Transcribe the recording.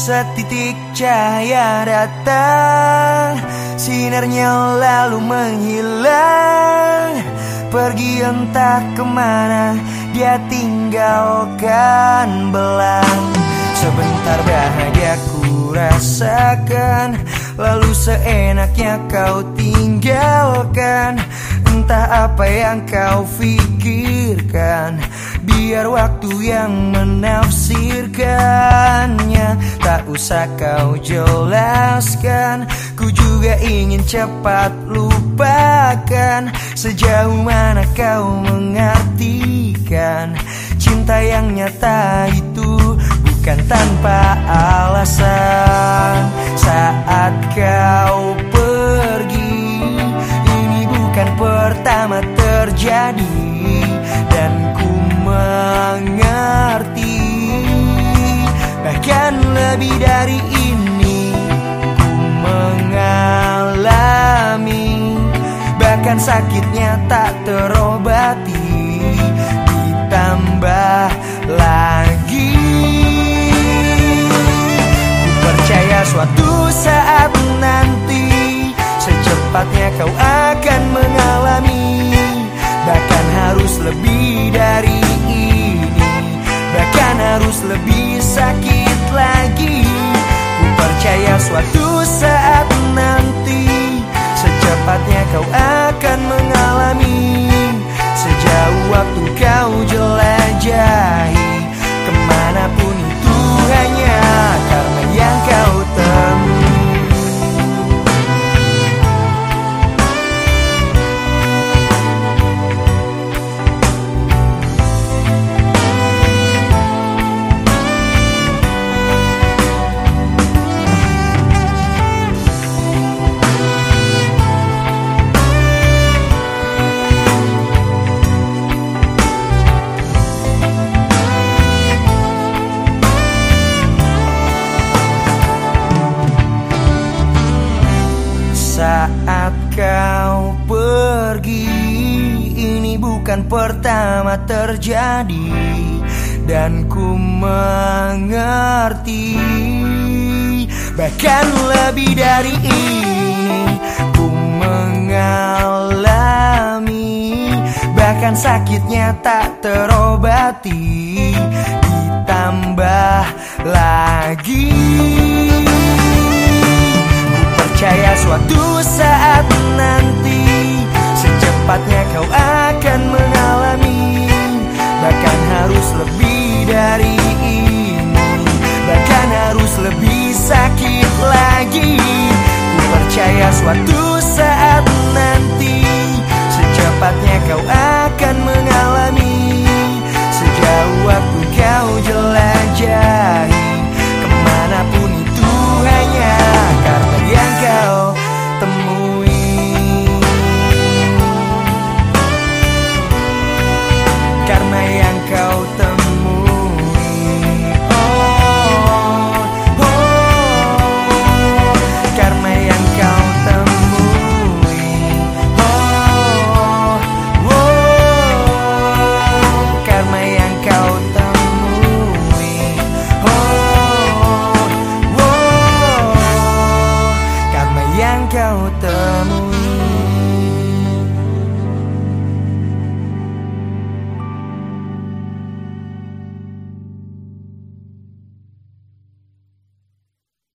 Setitik cahaya datang. Sinarnya lalu menghilang. Pergi entah ke mana Dia tinggalkan belang. Sebentar bahagia ku rasakan Lalu seenaknya kau tinggalkan. Entah apa yang kau pikirkan Biar waktu yang menafsirkannya Tak usah kau jelaskan. Ku juga ingin cepat lupakan Sejauh mana kau mengartikan. Cinta yang nyata itu bukan tanpa alasan. Saat kau pergi Ini bukan pertama terjadi lebih dari ini Ku mengalami. Bahkan sakitnya tak terobati. Ditambah lagi. Ku percaya suatu saat nanti Secepatnya kau akan mengalami. Bahkan harus lebih dari Bahkan harus lebih bukan pertama terjadi Dan ku mengerti. Bahkan lebih dari ini Ku mengalami. Bahkan sakitnya tak terobati Ditambah lagi. Percaya suatu saat nanti sakit lagi. Ku percaya suatu saat amor.